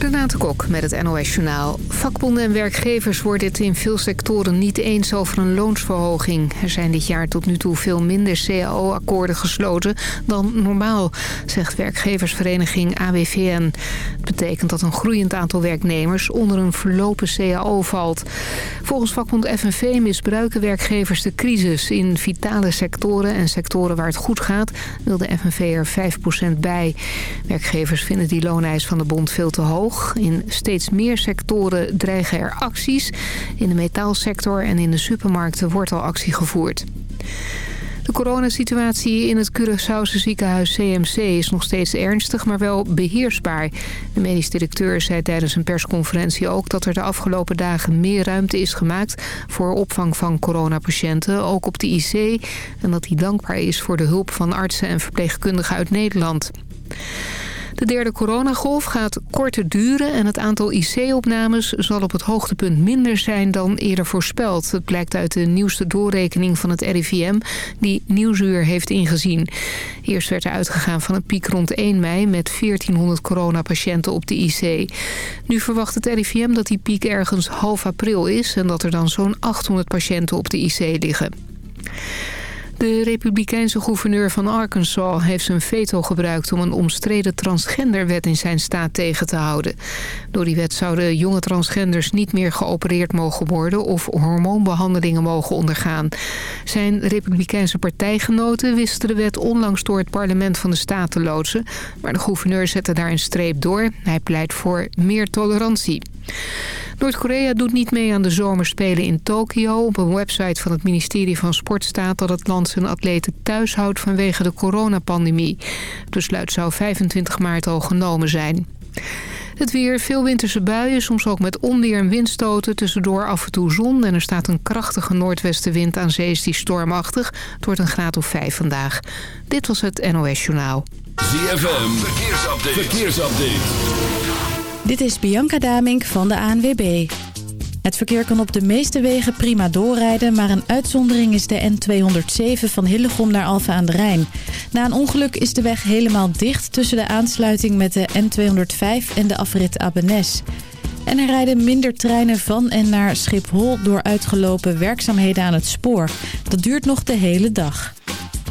Renate Kok met het NOS Journaal. Vakbonden en werkgevers worden het in veel sectoren niet eens over een loonsverhoging. Er zijn dit jaar tot nu toe veel minder CAO-akkoorden gesloten dan normaal, zegt werkgeversvereniging AWVN. Het betekent dat een groeiend aantal werknemers onder een verlopen CAO valt. Volgens vakbond FNV misbruiken werkgevers de crisis. In vitale sectoren en sectoren waar het goed gaat wil de FNV er 5% bij. Werkgevers vinden die looneis van de bond veel te hoog in steeds meer sectoren dreigen er acties. In de metaalsector en in de supermarkten wordt al actie gevoerd. De coronasituatie in het Curaçaose ziekenhuis CMC is nog steeds ernstig, maar wel beheersbaar. De medisch directeur zei tijdens een persconferentie ook dat er de afgelopen dagen meer ruimte is gemaakt voor opvang van coronapatiënten, ook op de IC. En dat hij dankbaar is voor de hulp van artsen en verpleegkundigen uit Nederland. De derde coronagolf gaat korter duren en het aantal IC-opnames zal op het hoogtepunt minder zijn dan eerder voorspeld. Het blijkt uit de nieuwste doorrekening van het RIVM die Nieuwsuur heeft ingezien. Eerst werd er uitgegaan van een piek rond 1 mei met 1400 coronapatiënten op de IC. Nu verwacht het RIVM dat die piek ergens half april is en dat er dan zo'n 800 patiënten op de IC liggen. De republikeinse gouverneur van Arkansas heeft zijn veto gebruikt... om een omstreden transgenderwet in zijn staat tegen te houden. Door die wet zouden jonge transgenders niet meer geopereerd mogen worden... of hormoonbehandelingen mogen ondergaan. Zijn republikeinse partijgenoten wisten de wet onlangs door het parlement van de staat te loodsen. Maar de gouverneur zette daar een streep door. Hij pleit voor meer tolerantie. Noord-Korea doet niet mee aan de zomerspelen in Tokio. Op een website van het ministerie van Sport staat dat het land zijn atleten thuis houdt vanwege de coronapandemie. Het besluit zou 25 maart al genomen zijn. Het weer, veel winterse buien, soms ook met onweer en windstoten. Tussendoor af en toe zon en er staat een krachtige noordwestenwind aan zee die stormachtig. Het wordt een graad of 5 vandaag. Dit was het NOS Journaal. ZFM, verkeersupdate. verkeersupdate. Dit is Bianca Damink van de ANWB. Het verkeer kan op de meeste wegen prima doorrijden... maar een uitzondering is de N207 van Hillegom naar Alphen aan de Rijn. Na een ongeluk is de weg helemaal dicht... tussen de aansluiting met de N205 en de afrit Abenes. En er rijden minder treinen van en naar Schiphol... door uitgelopen werkzaamheden aan het spoor. Dat duurt nog de hele dag.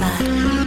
side.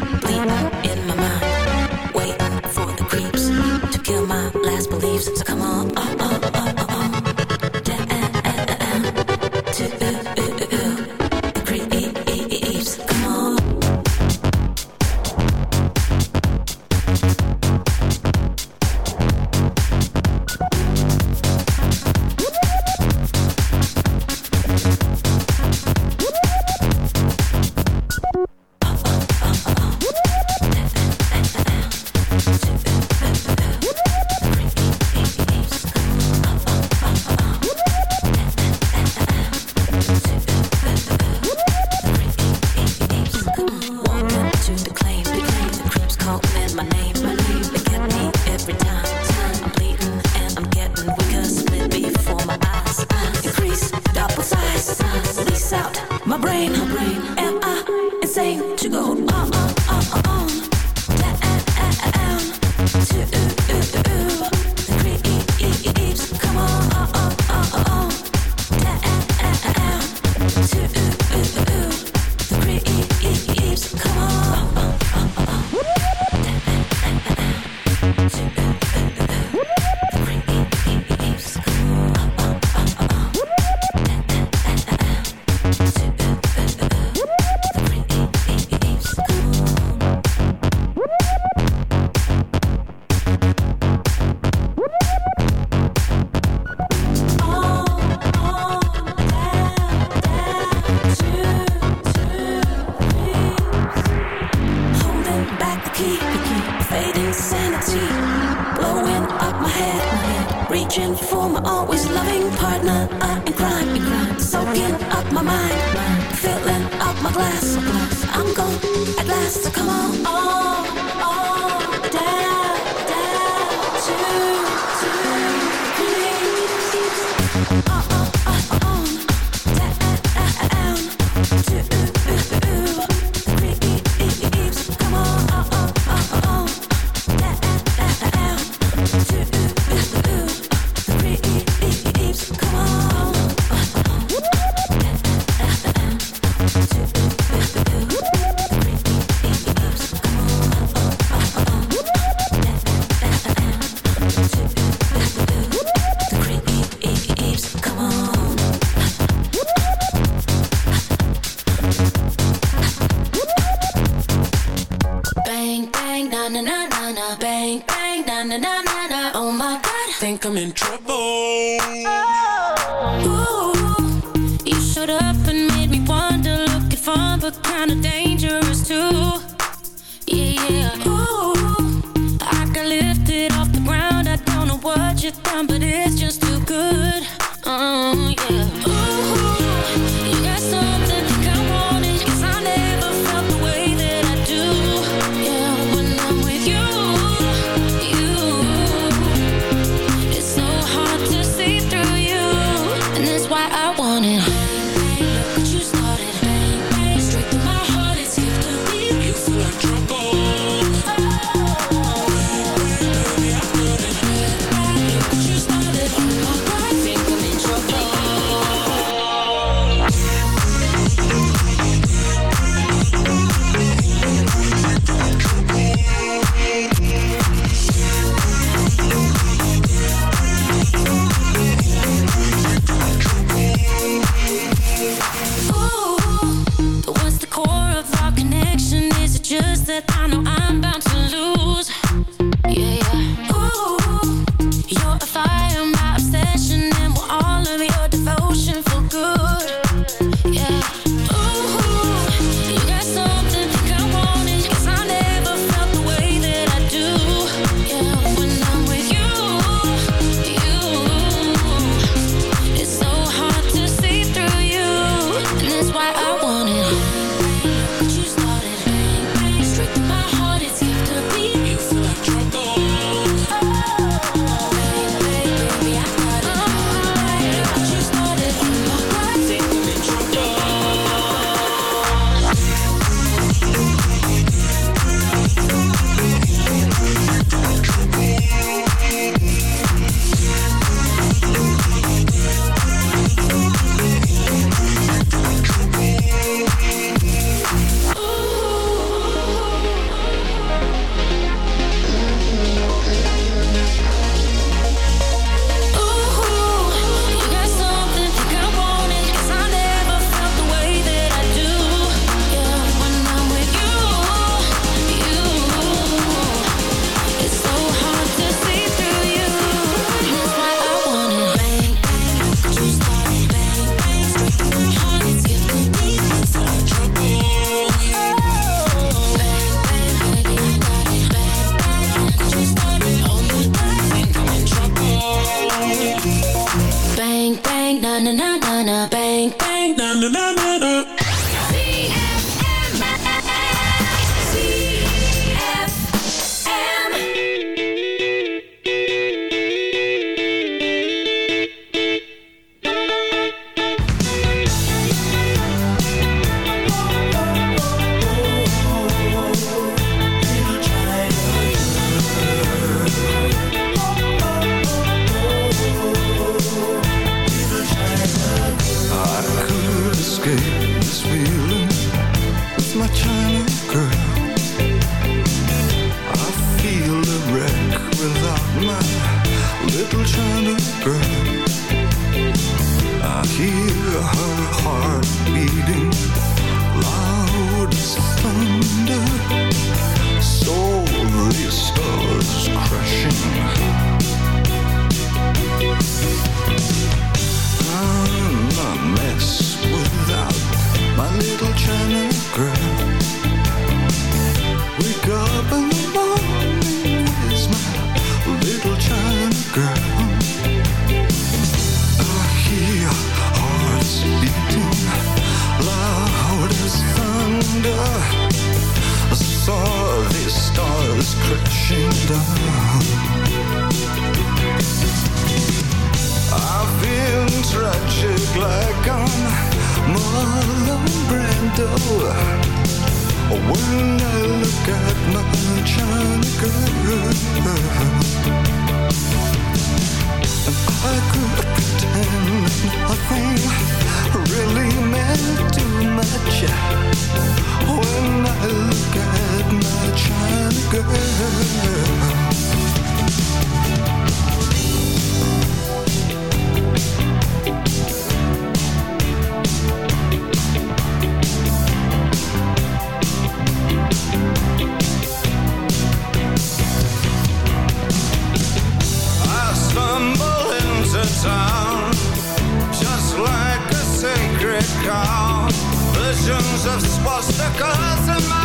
Cause I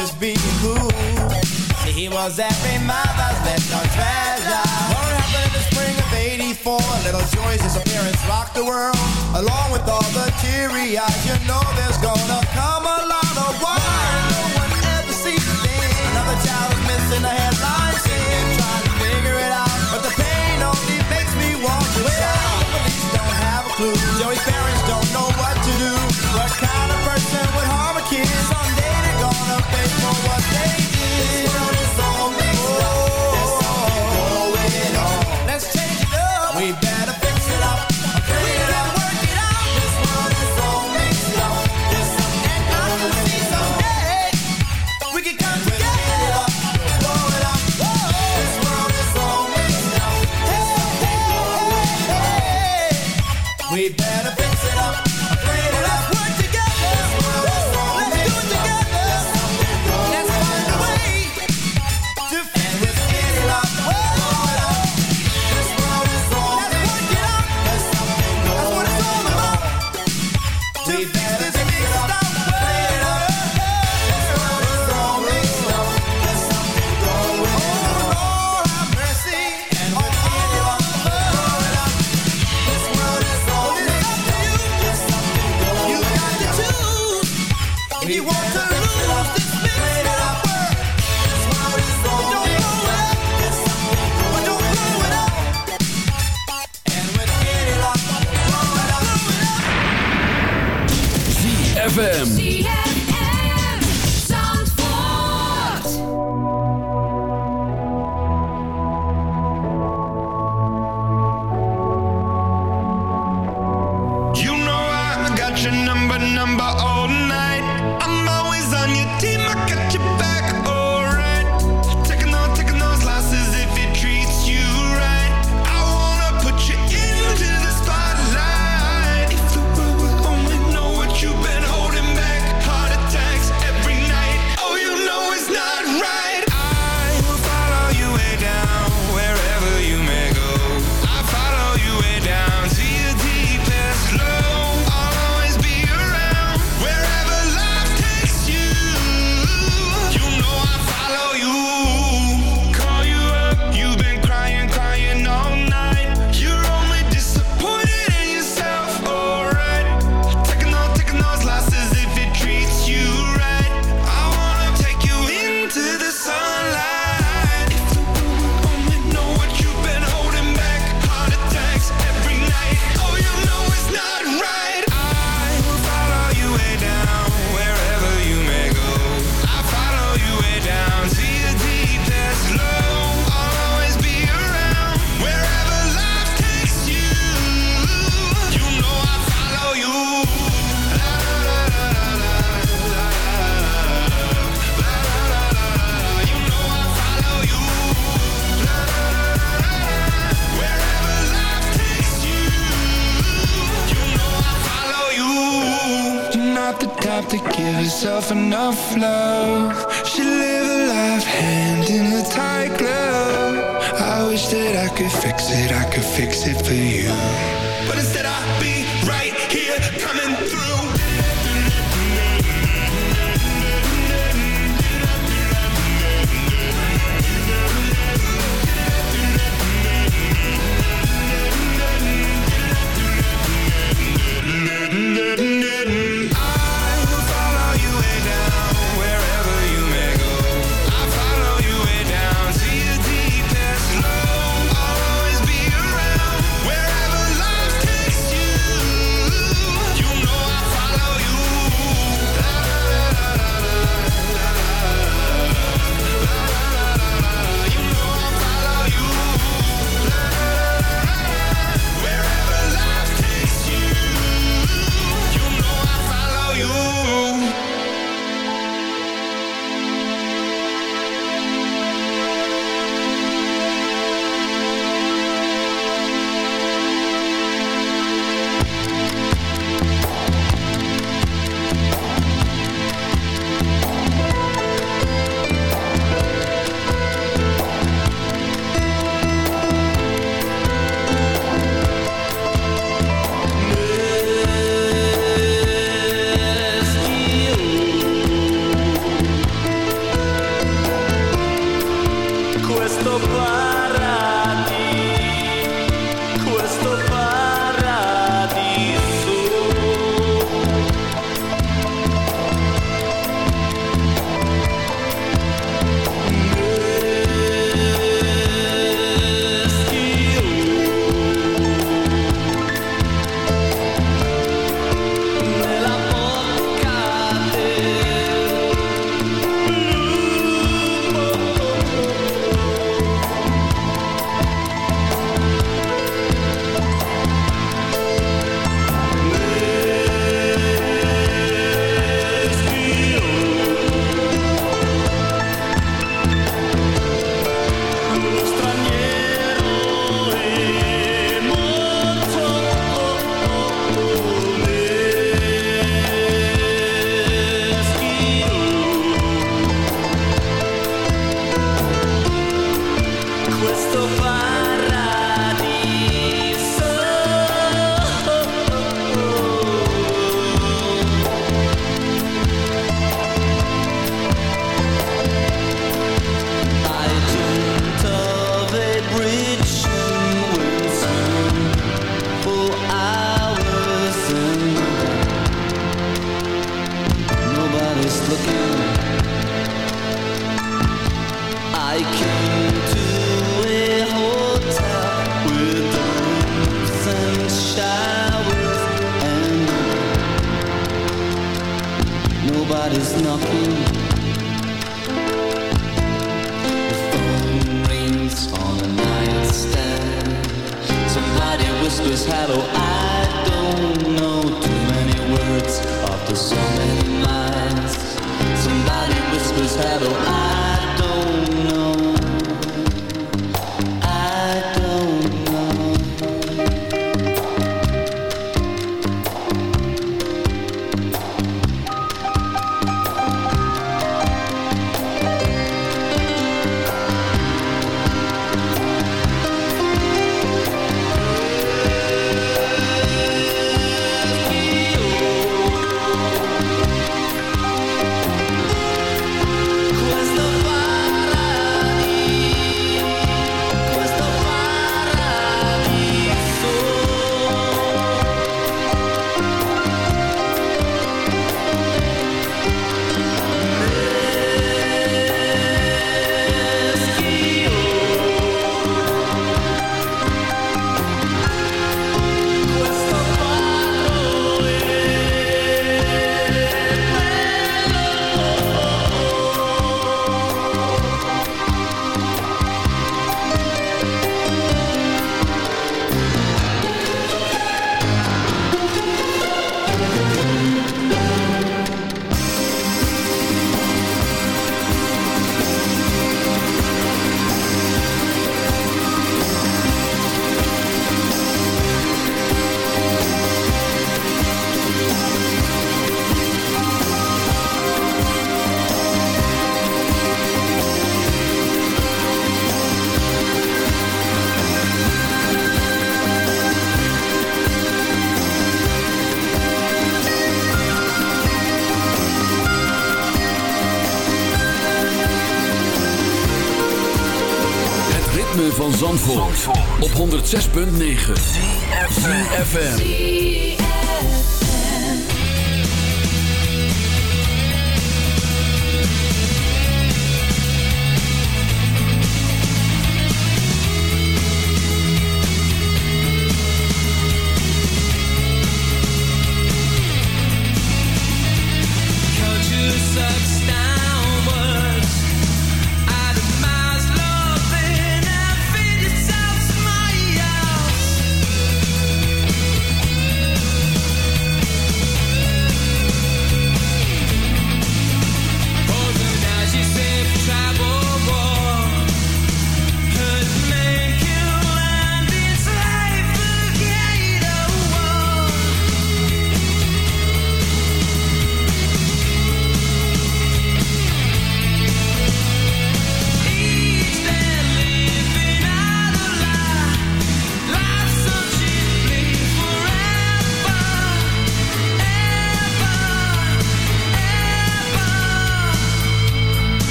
just be cool. See, he was every mother's little treasure. What happened in the spring of 84? Little Joy's disappearance rocked the world. Along with all the teary eyes, you know there's gonna come a lot of war. No one ever sees a thing. Another child is missing a hand.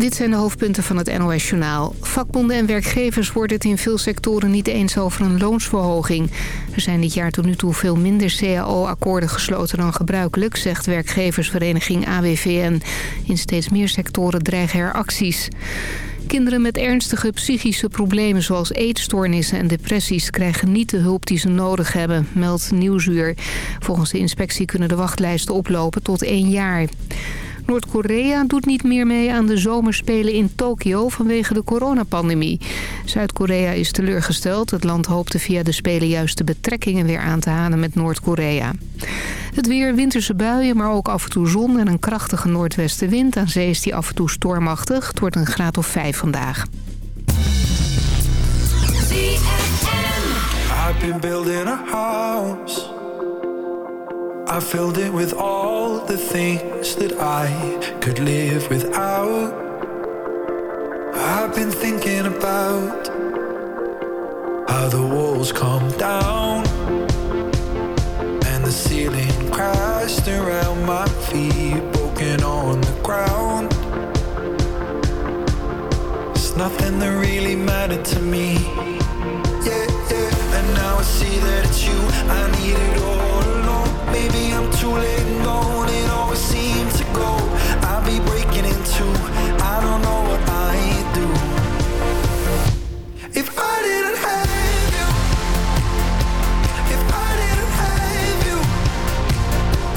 Dit zijn de hoofdpunten van het NOS-journaal. Vakbonden en werkgevers worden het in veel sectoren niet eens over een loonsverhoging. Er zijn dit jaar tot nu toe veel minder CAO-akkoorden gesloten dan gebruikelijk... zegt werkgeversvereniging AWVN. In steeds meer sectoren dreigen er acties. Kinderen met ernstige psychische problemen zoals eetstoornissen en depressies... krijgen niet de hulp die ze nodig hebben, meldt Nieuwsuur. Volgens de inspectie kunnen de wachtlijsten oplopen tot één jaar. Noord-Korea doet niet meer mee aan de zomerspelen in Tokio vanwege de coronapandemie. Zuid-Korea is teleurgesteld. Het land hoopte via de Spelen juist de betrekkingen weer aan te halen met Noord-Korea. Het weer, winterse buien, maar ook af en toe zon en een krachtige noordwestenwind. Aan zee is die af en toe stormachtig. Het wordt een graad of 5 vandaag. I filled it with all the things that I could live without. I've been thinking about how the walls come down and the ceiling crashed around my feet, broken on the ground. It's nothing that really mattered to me. Yeah, yeah. And now I see that it's you I need it all. Maybe I'm too late and gone. It always seems to go. I'll be breaking into. I don't know what I do. If I didn't have you, if I didn't have you,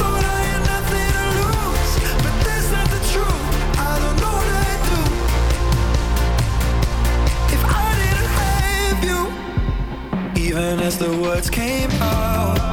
I had nothing to lose. But that's not the truth. I don't know what I do. If I didn't have you, even as the words came out.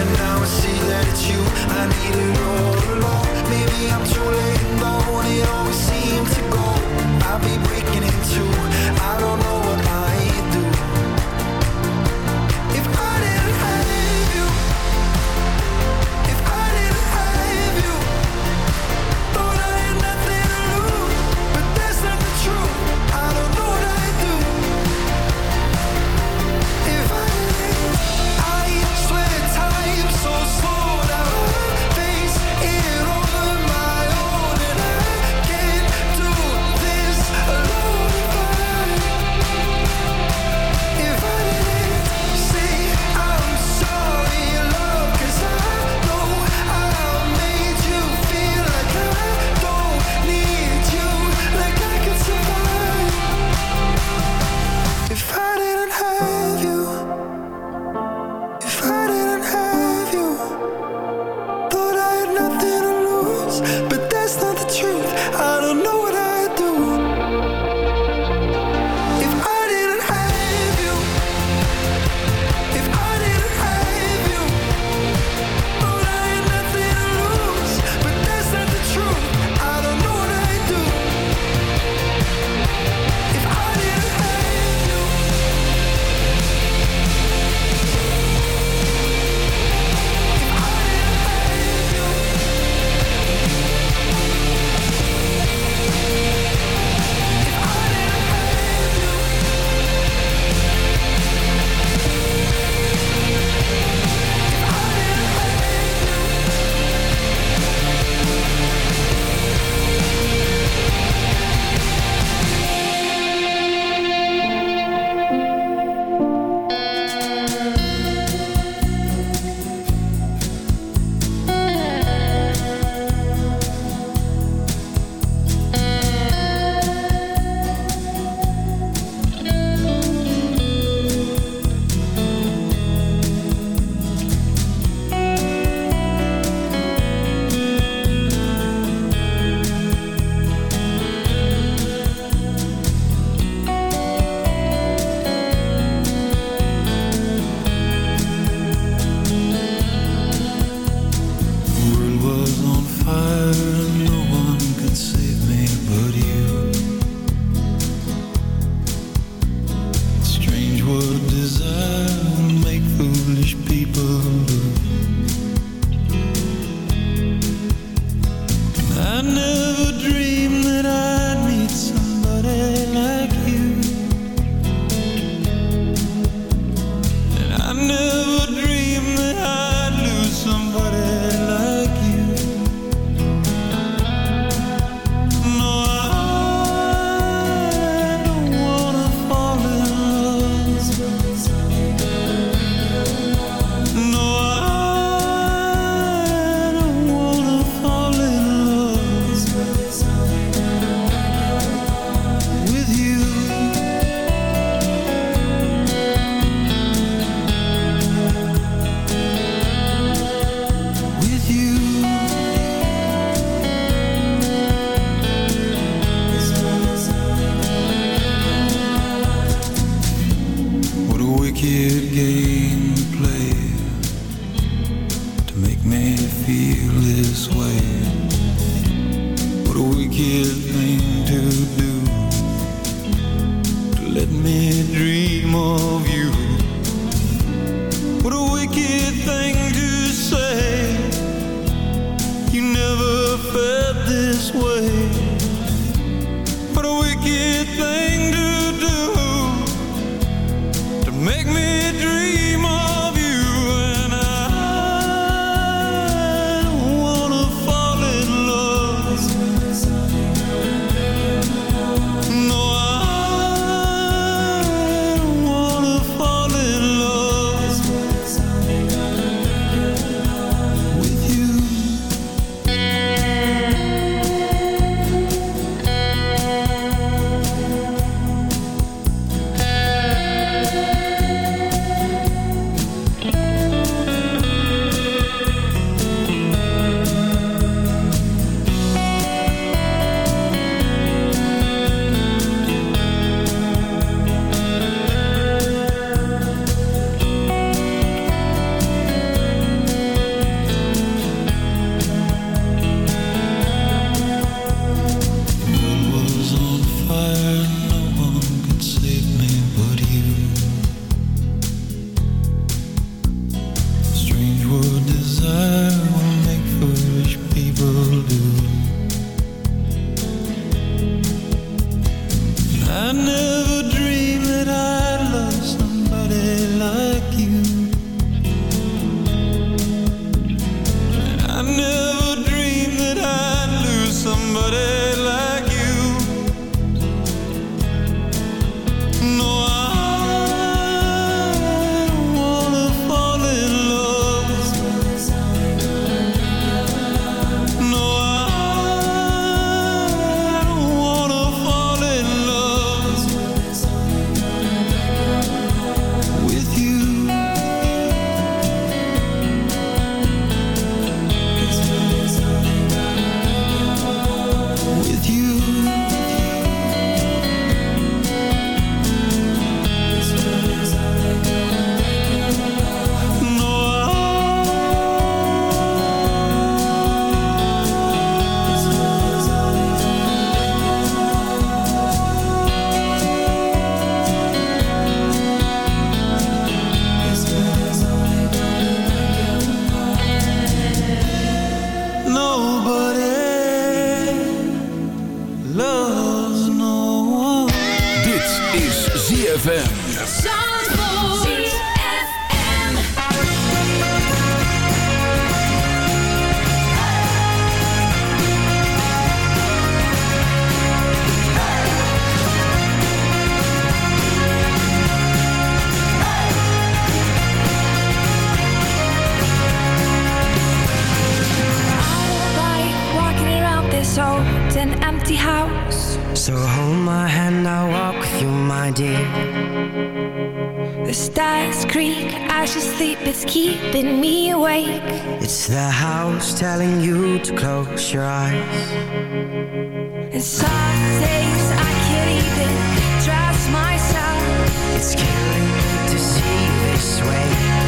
And now I see that it's you. I need all along. Maybe I'm too late. It always seems to go. I'll be breaking into. I don't know what I that's keeping me awake. It's the house telling you to close your eyes. And some days I can't even trust myself. It's killing me to see this way.